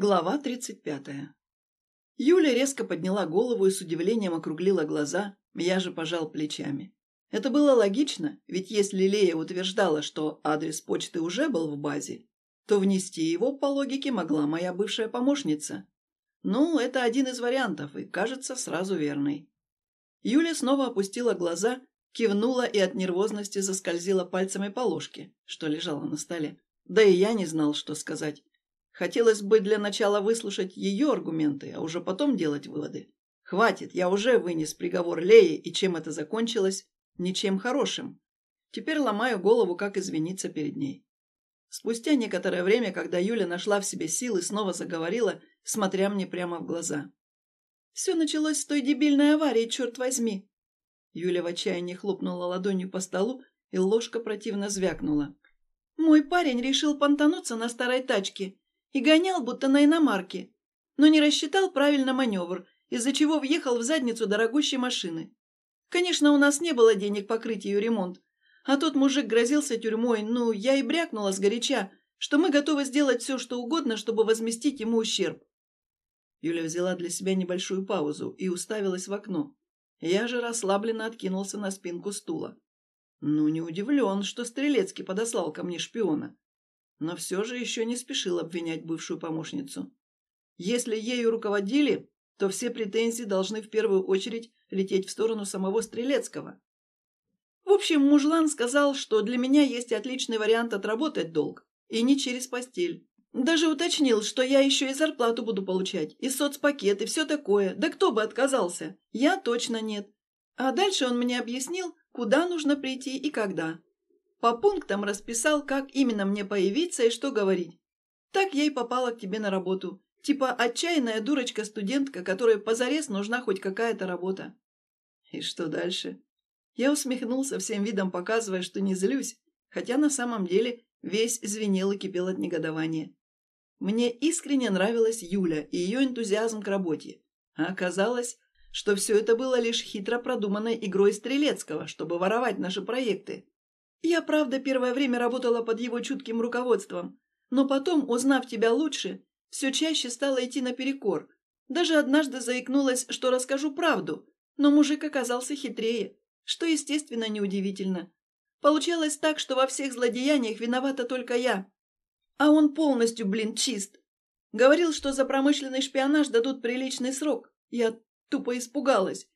Глава 35. Юля резко подняла голову и с удивлением округлила глаза, я же пожал плечами. Это было логично, ведь если Лея утверждала, что адрес почты уже был в базе, то внести его по логике могла моя бывшая помощница. Ну, это один из вариантов, и кажется сразу верный. Юля снова опустила глаза, кивнула и от нервозности заскользила пальцами по ложке, что лежала на столе. Да и я не знал, что сказать. Хотелось бы для начала выслушать ее аргументы, а уже потом делать выводы. Хватит, я уже вынес приговор Леи, и чем это закончилось? Ничем хорошим. Теперь ломаю голову, как извиниться перед ней. Спустя некоторое время, когда Юля нашла в себе силы, снова заговорила, смотря мне прямо в глаза. «Все началось с той дебильной аварии, черт возьми!» Юля в отчаянии хлопнула ладонью по столу, и ложка противно звякнула. «Мой парень решил понтануться на старой тачке и гонял, будто на иномарке, но не рассчитал правильно маневр, из-за чего въехал в задницу дорогущей машины. Конечно, у нас не было денег покрыть ее ремонт, а тот мужик грозился тюрьмой, ну, я и брякнула сгоряча, что мы готовы сделать все, что угодно, чтобы возместить ему ущерб. Юля взяла для себя небольшую паузу и уставилась в окно. Я же расслабленно откинулся на спинку стула. Ну, не удивлен, что Стрелецкий подослал ко мне шпиона но все же еще не спешил обвинять бывшую помощницу. Если ею руководили, то все претензии должны в первую очередь лететь в сторону самого Стрелецкого. В общем, мужлан сказал, что для меня есть отличный вариант отработать долг, и не через постель. Даже уточнил, что я еще и зарплату буду получать, и соцпакет, и все такое. Да кто бы отказался? Я точно нет. А дальше он мне объяснил, куда нужно прийти и когда. По пунктам расписал, как именно мне появиться и что говорить. Так я и попала к тебе на работу. Типа отчаянная дурочка-студентка, которой позарез нужна хоть какая-то работа. И что дальше? Я усмехнулся всем видом, показывая, что не злюсь, хотя на самом деле весь звенел и кипел от негодования. Мне искренне нравилась Юля и ее энтузиазм к работе. А оказалось, что все это было лишь хитро продуманной игрой Стрелецкого, чтобы воровать наши проекты. Я, правда, первое время работала под его чутким руководством, но потом, узнав тебя лучше, все чаще стала идти наперекор. Даже однажды заикнулась, что расскажу правду, но мужик оказался хитрее, что, естественно, неудивительно. Получалось так, что во всех злодеяниях виновата только я. А он полностью, блин, чист. Говорил, что за промышленный шпионаж дадут приличный срок. Я тупо испугалась.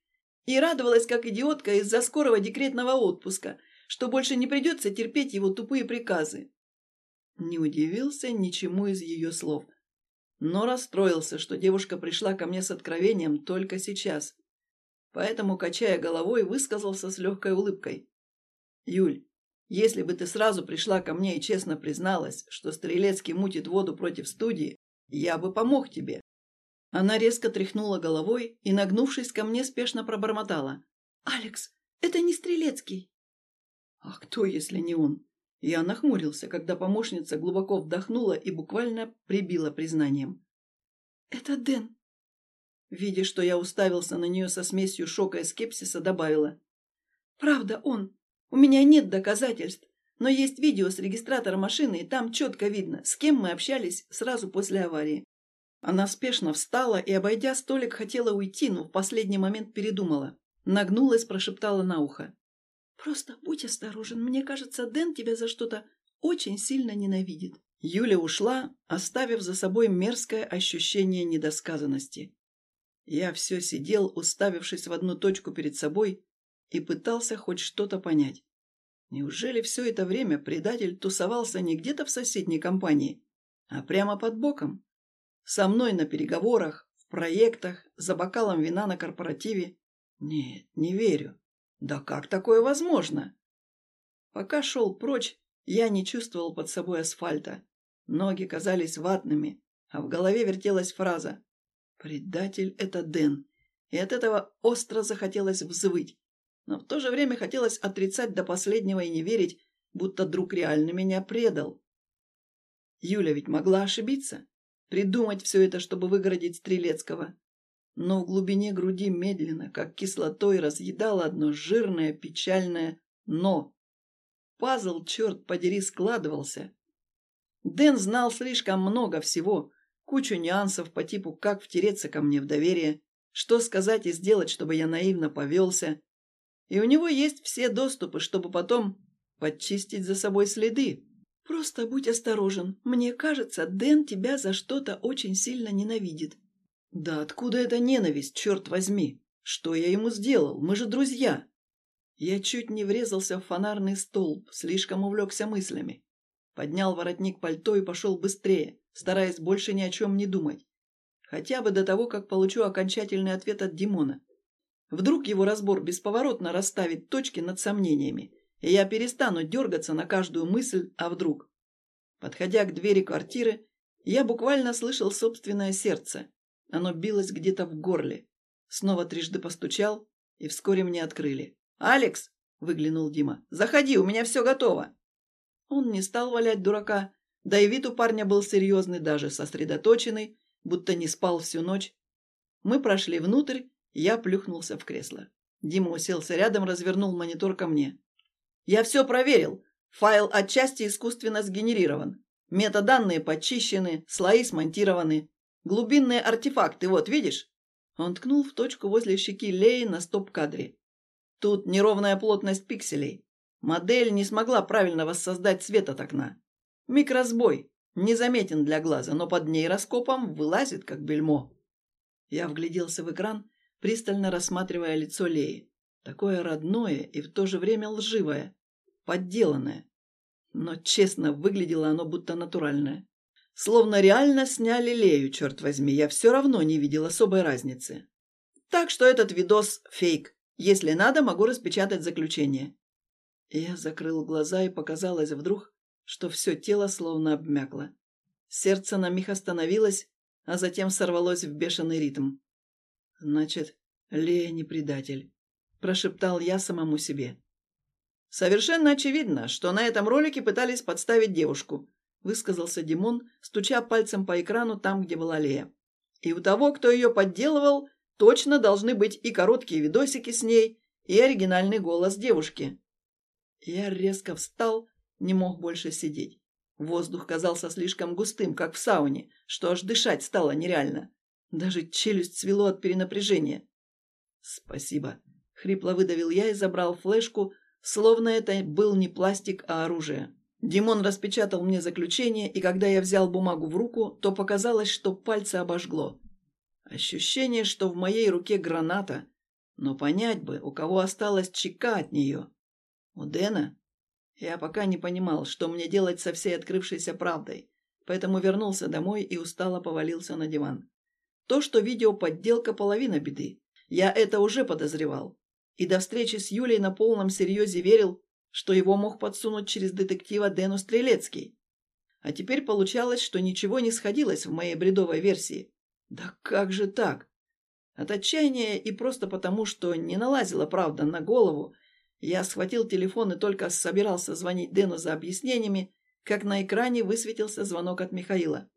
И радовалась, как идиотка, из-за скорого декретного отпуска – что больше не придется терпеть его тупые приказы. Не удивился ничему из ее слов, но расстроился, что девушка пришла ко мне с откровением только сейчас. Поэтому, качая головой, высказался с легкой улыбкой. «Юль, если бы ты сразу пришла ко мне и честно призналась, что Стрелецкий мутит воду против студии, я бы помог тебе». Она резко тряхнула головой и, нагнувшись ко мне, спешно пробормотала. «Алекс, это не Стрелецкий». А кто, если не он? Я нахмурился, когда помощница глубоко вдохнула и буквально прибила признанием. «Это Дэн». Видя, что я уставился на нее со смесью шока и скепсиса, добавила. «Правда, он. У меня нет доказательств, но есть видео с регистратора машины, и там четко видно, с кем мы общались сразу после аварии». Она спешно встала и, обойдя столик, хотела уйти, но в последний момент передумала. Нагнулась, прошептала на ухо. «Просто будь осторожен. Мне кажется, Дэн тебя за что-то очень сильно ненавидит». Юля ушла, оставив за собой мерзкое ощущение недосказанности. Я все сидел, уставившись в одну точку перед собой, и пытался хоть что-то понять. Неужели все это время предатель тусовался не где-то в соседней компании, а прямо под боком? Со мной на переговорах, в проектах, за бокалом вина на корпоративе? Нет, не верю. Да как такое возможно? Пока шел прочь, я не чувствовал под собой асфальта. Ноги казались ватными, а в голове вертелась фраза «Предатель — это Дэн». И от этого остро захотелось взвыть. Но в то же время хотелось отрицать до последнего и не верить, будто друг реально меня предал. Юля ведь могла ошибиться, придумать все это, чтобы выгородить Стрелецкого но в глубине груди медленно, как кислотой, разъедало одно жирное, печальное «но». Пазл, черт подери, складывался. Дэн знал слишком много всего, кучу нюансов по типу «как втереться ко мне в доверие», что сказать и сделать, чтобы я наивно повелся. И у него есть все доступы, чтобы потом подчистить за собой следы. Просто будь осторожен. Мне кажется, Дэн тебя за что-то очень сильно ненавидит. Да откуда эта ненависть, черт возьми? Что я ему сделал? Мы же друзья. Я чуть не врезался в фонарный столб, слишком увлекся мыслями. Поднял воротник пальто и пошел быстрее, стараясь больше ни о чем не думать. Хотя бы до того, как получу окончательный ответ от Димона. Вдруг его разбор бесповоротно расставит точки над сомнениями, и я перестану дергаться на каждую мысль «а вдруг?». Подходя к двери квартиры, я буквально слышал собственное сердце. Оно билось где-то в горле. Снова трижды постучал, и вскоре мне открыли. «Алекс!» – выглянул Дима. «Заходи, у меня все готово!» Он не стал валять дурака, да и вид у парня был серьезный, даже сосредоточенный, будто не спал всю ночь. Мы прошли внутрь, я плюхнулся в кресло. Дима уселся рядом, развернул монитор ко мне. «Я все проверил. Файл отчасти искусственно сгенерирован. Метаданные почищены, слои смонтированы. Глубинные артефакты, вот, видишь?» Он ткнул в точку возле щеки Леи на стоп-кадре. «Тут неровная плотность пикселей. Модель не смогла правильно воссоздать цвет от окна. Микросбой. Незаметен для глаза, но под нейроскопом вылазит, как бельмо. Я вгляделся в экран, пристально рассматривая лицо Леи. Такое родное и в то же время лживое, подделанное. Но, честно, выглядело оно будто натуральное. Словно реально сняли Лею, черт возьми, я все равно не видел особой разницы. Так что этот видос – фейк. Если надо, могу распечатать заключение. Я закрыл глаза и показалось вдруг, что все тело словно обмякло. Сердце на миг остановилось, а затем сорвалось в бешеный ритм. «Значит, Лея не предатель», – прошептал я самому себе. «Совершенно очевидно, что на этом ролике пытались подставить девушку», – высказался Димон, стуча пальцем по экрану там, где была Лея. «И у того, кто ее подделывал, точно должны быть и короткие видосики с ней, и оригинальный голос девушки». Я резко встал, не мог больше сидеть. Воздух казался слишком густым, как в сауне, что аж дышать стало нереально. Даже челюсть свело от перенапряжения. «Спасибо», — хрипло выдавил я и забрал флешку, словно это был не пластик, а оружие. Димон распечатал мне заключение, и когда я взял бумагу в руку, то показалось, что пальцы обожгло. Ощущение, что в моей руке граната, но понять бы, у кого осталась чека от нее. У Дэна? Я пока не понимал, что мне делать со всей открывшейся правдой, поэтому вернулся домой и устало повалился на диван. То, что видео подделка, половина беды. Я это уже подозревал. И до встречи с Юлей на полном серьезе верил, что его мог подсунуть через детектива Дэну Стрелецкий. А теперь получалось, что ничего не сходилось в моей бредовой версии. Да как же так? От отчаяния и просто потому, что не налазила правда на голову, я схватил телефон и только собирался звонить Дэну за объяснениями, как на экране высветился звонок от Михаила.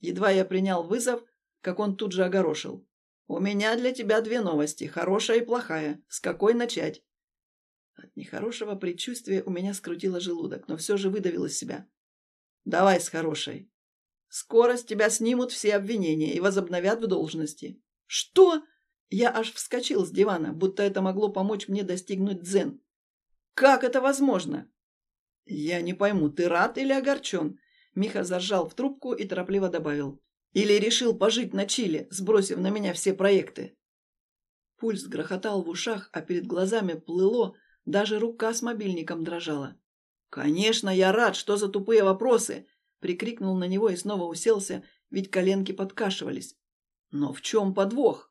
Едва я принял вызов, как он тут же огорошил. «У меня для тебя две новости, хорошая и плохая. С какой начать?» От нехорошего предчувствия у меня скрутило желудок, но все же выдавил из себя. «Давай с хорошей. Скоро с тебя снимут все обвинения и возобновят в должности». «Что?» Я аж вскочил с дивана, будто это могло помочь мне достигнуть дзен. Как это возможно? Я не пойму, ты рад или огорчен? Миха заржал в трубку и торопливо добавил. Или решил пожить на Чили, сбросив на меня все проекты? Пульс грохотал в ушах, а перед глазами плыло, даже рука с мобильником дрожала. «Конечно, я рад, что за тупые вопросы!» Прикрикнул на него и снова уселся, ведь коленки подкашивались. «Но в чем подвох?»